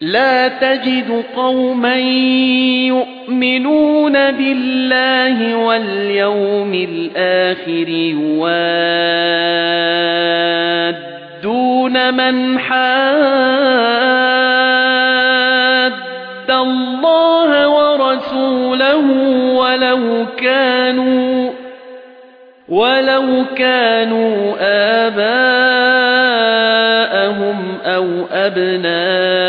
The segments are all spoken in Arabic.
لا تجد قوما يؤمنون بالله واليوم الآخر يوادون من حاد الله ورسوله ولو كانوا ولو كانوا آباءهم أو أبناءهم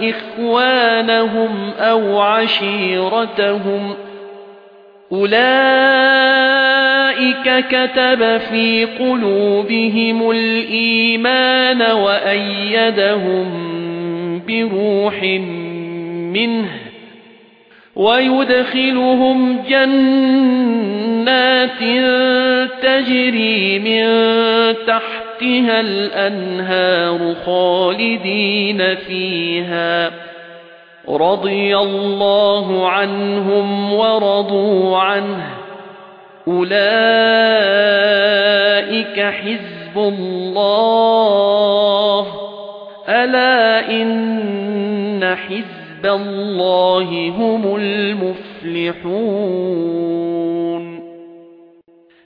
إخوانهم أو عشيرتهم أولئك كتب في قلوبهم الإيمان وأيدهم بروح منه ويدخلهم جنات تجري من تحتها الأنهار خالدين فيها. رضي الله عنهم ورضوا عنه. أولئك حزب الله. ألا إن حزب حِزْبَ اللَّهِ هُمُ الْمُفْلِحُونَ.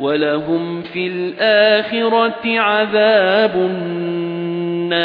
وَلَهُمْ فِي الْآخِرَةِ عَذَابُ النَّارِ.